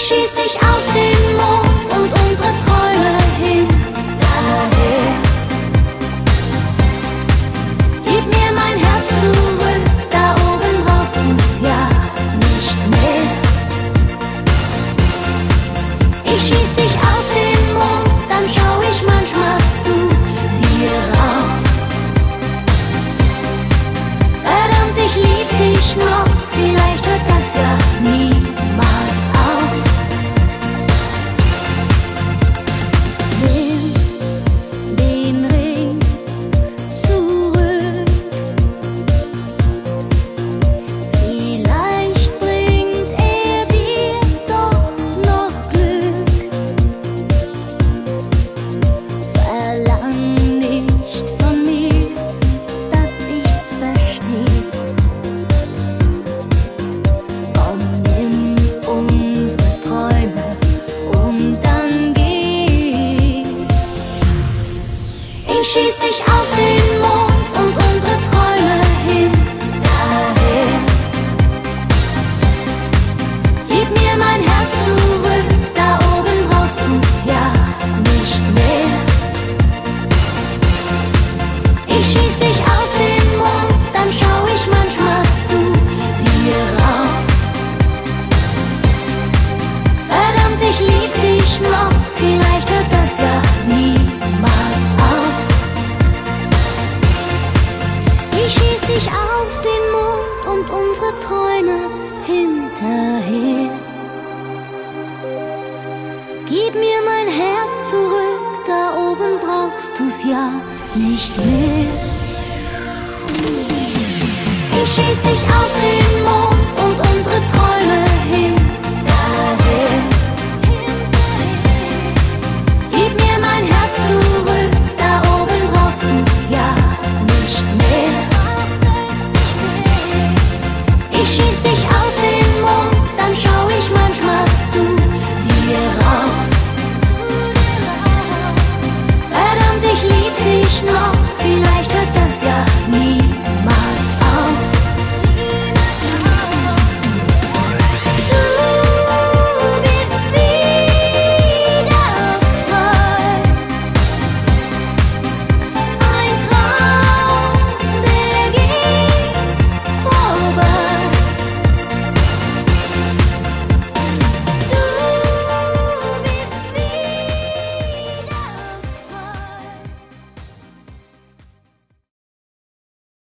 schieß dich auf dem she's Gib mir mein Herz zurück, da oben brauchst du's ja nicht mehr. Ich schieß dich aus dem Mond und unsere Träume.